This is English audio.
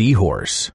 seahorse.